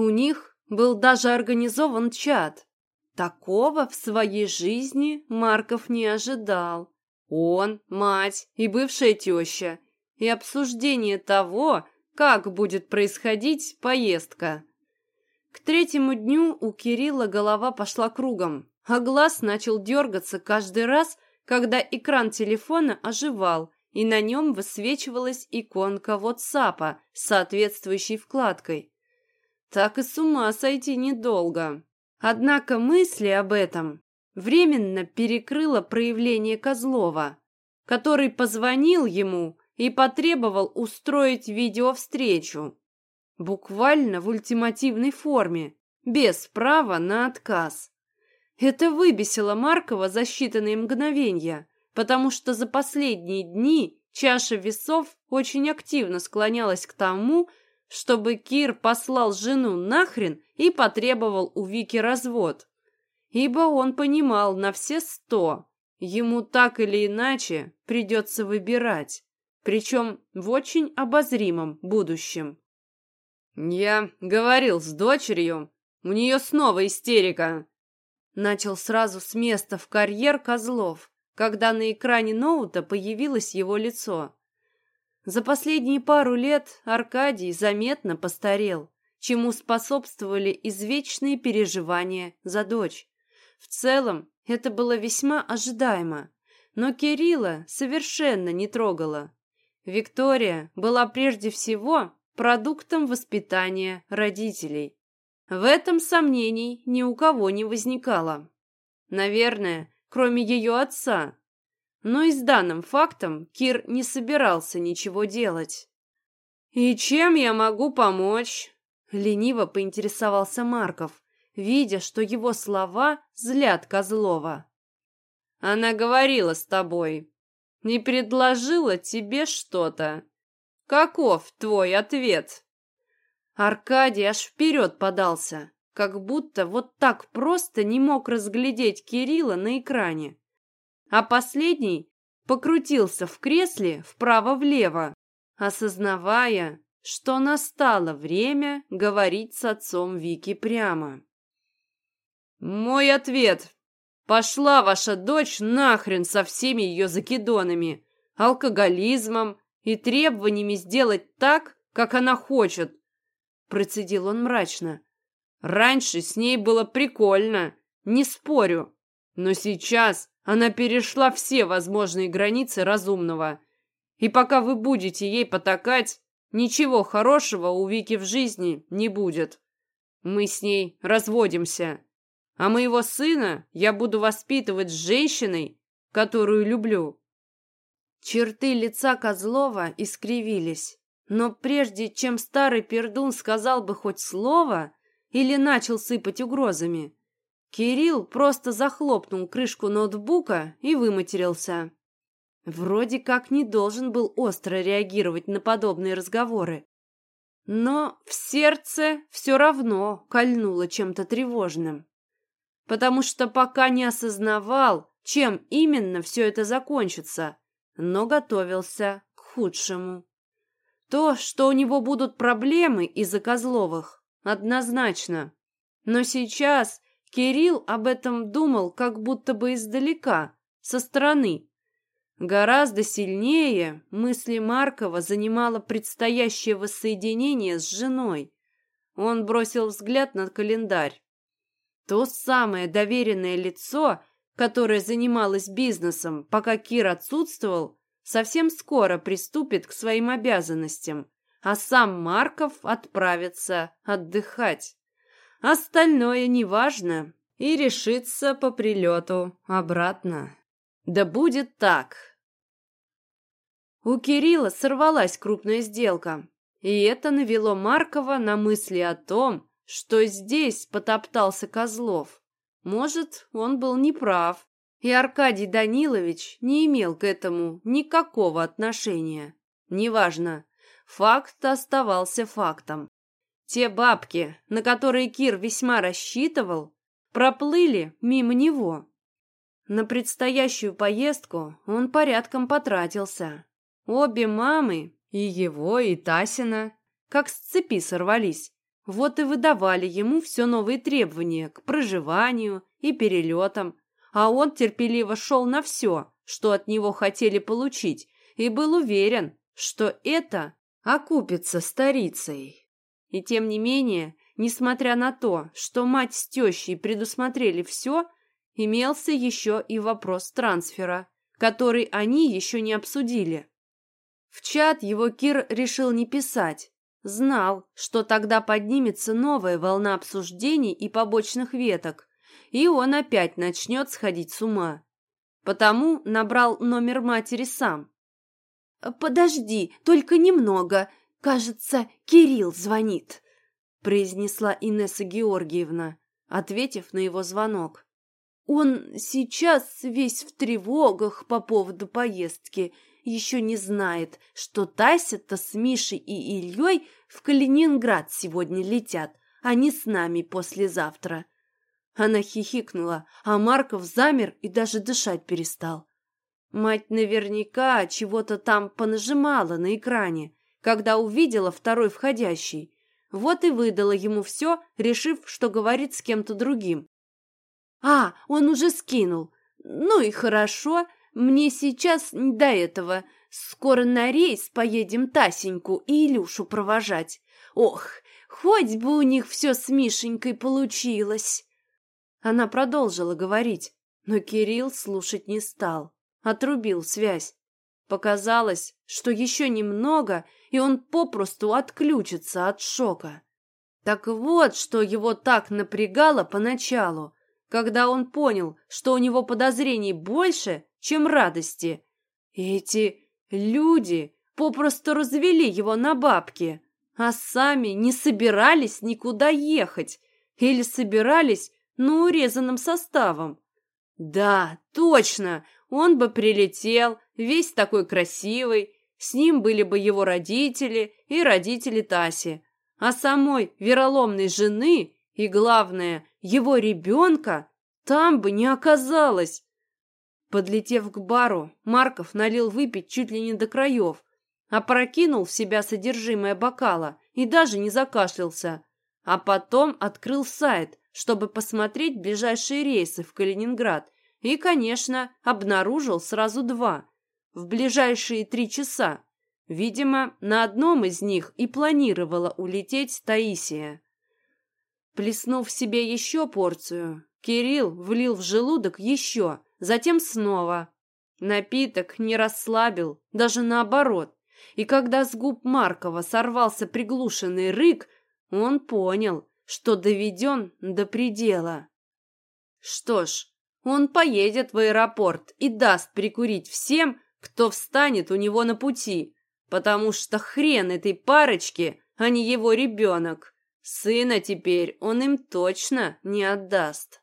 У них был даже организован чат. Такого в своей жизни Марков не ожидал. Он, мать и бывшая теща. И обсуждение того, как будет происходить поездка. К третьему дню у Кирилла голова пошла кругом, а глаз начал дергаться каждый раз, когда экран телефона оживал, и на нем высвечивалась иконка WhatsApp с соответствующей вкладкой. Так и с ума сойти недолго. Однако мысли об этом временно перекрыло проявление Козлова, который позвонил ему и потребовал устроить видеовстречу. Буквально в ультимативной форме, без права на отказ. Это выбесило Маркова за считанные мгновения, потому что за последние дни чаша весов очень активно склонялась к тому, чтобы Кир послал жену нахрен и потребовал у Вики развод. Ибо он понимал на все сто, ему так или иначе придется выбирать, причем в очень обозримом будущем. «Я говорил с дочерью, у нее снова истерика», Начал сразу с места в карьер Козлов, когда на экране ноута появилось его лицо. За последние пару лет Аркадий заметно постарел, чему способствовали извечные переживания за дочь. В целом, это было весьма ожидаемо, но Кирилла совершенно не трогала. Виктория была прежде всего продуктом воспитания родителей. В этом сомнений ни у кого не возникало. Наверное, кроме ее отца. Но и с данным фактом Кир не собирался ничего делать. «И чем я могу помочь?» Лениво поинтересовался Марков, видя, что его слова злят Козлова. «Она говорила с тобой. Не предложила тебе что-то. Каков твой ответ?» Аркадий аж вперед подался, как будто вот так просто не мог разглядеть Кирилла на экране. А последний покрутился в кресле вправо-влево, осознавая, что настало время говорить с отцом Вики прямо. «Мой ответ. Пошла ваша дочь нахрен со всеми ее закидонами, алкоголизмом и требованиями сделать так, как она хочет, Процедил он мрачно. Раньше с ней было прикольно, не спорю. Но сейчас она перешла все возможные границы разумного. И пока вы будете ей потакать, ничего хорошего у Вики в жизни не будет. Мы с ней разводимся. А моего сына я буду воспитывать с женщиной, которую люблю. Черты лица Козлова искривились. Но прежде чем старый пердун сказал бы хоть слово или начал сыпать угрозами, Кирилл просто захлопнул крышку ноутбука и выматерился. Вроде как не должен был остро реагировать на подобные разговоры. Но в сердце все равно кольнуло чем-то тревожным. Потому что пока не осознавал, чем именно все это закончится, но готовился к худшему. То, что у него будут проблемы из-за Козловых, однозначно. Но сейчас Кирилл об этом думал как будто бы издалека, со стороны. Гораздо сильнее мысли Маркова занимало предстоящее воссоединение с женой. Он бросил взгляд на календарь. То самое доверенное лицо, которое занималось бизнесом, пока Кир отсутствовал, совсем скоро приступит к своим обязанностям, а сам Марков отправится отдыхать. Остальное неважно и решится по прилету обратно. Да будет так. У Кирилла сорвалась крупная сделка, и это навело Маркова на мысли о том, что здесь потоптался Козлов. Может, он был неправ, и Аркадий Данилович не имел к этому никакого отношения. Неважно, факт оставался фактом. Те бабки, на которые Кир весьма рассчитывал, проплыли мимо него. На предстоящую поездку он порядком потратился. Обе мамы, и его, и Тасина, как с цепи сорвались. Вот и выдавали ему все новые требования к проживанию и перелетам, а он терпеливо шел на все, что от него хотели получить, и был уверен, что это окупится старицей. И тем не менее, несмотря на то, что мать с тещей предусмотрели все, имелся еще и вопрос трансфера, который они еще не обсудили. В чат его Кир решил не писать. Знал, что тогда поднимется новая волна обсуждений и побочных веток, и он опять начнет сходить с ума. Потому набрал номер матери сам. «Подожди, только немного. Кажется, Кирилл звонит», — произнесла Инесса Георгиевна, ответив на его звонок. «Он сейчас весь в тревогах по поводу поездки еще не знает, что Тася-то с Мишей и Ильей в Калининград сегодня летят, а не с нами послезавтра. Она хихикнула, а Марков замер и даже дышать перестал. Мать наверняка чего-то там понажимала на экране, когда увидела второй входящий. Вот и выдала ему все, решив, что говорит с кем-то другим. «А, он уже скинул. Ну и хорошо, мне сейчас не до этого. Скоро на рейс поедем Тасеньку и Илюшу провожать. Ох, хоть бы у них все с Мишенькой получилось!» Она продолжила говорить, но Кирилл слушать не стал. Отрубил связь. Показалось, что еще немного, и он попросту отключится от шока. Так вот, что его так напрягало поначалу, когда он понял, что у него подозрений больше, чем радости. Эти люди попросту развели его на бабки, а сами не собирались никуда ехать или собирались, но урезанным составом. Да, точно, он бы прилетел, весь такой красивый, с ним были бы его родители и родители Таси, а самой вероломной жены и, главное, его ребенка там бы не оказалось. Подлетев к бару, Марков налил выпить чуть ли не до краев, опрокинул в себя содержимое бокала и даже не закашлялся, а потом открыл сайт, чтобы посмотреть ближайшие рейсы в Калининград и, конечно, обнаружил сразу два в ближайшие три часа. Видимо, на одном из них и планировала улететь Таисия. Плеснув себе еще порцию, Кирилл влил в желудок еще – затем снова. Напиток не расслабил, даже наоборот. И когда с губ Маркова сорвался приглушенный рык, он понял, что доведен до предела. Что ж, он поедет в аэропорт и даст прикурить всем, кто встанет у него на пути, потому что хрен этой парочке, а не его ребенок. Сына теперь он им точно не отдаст.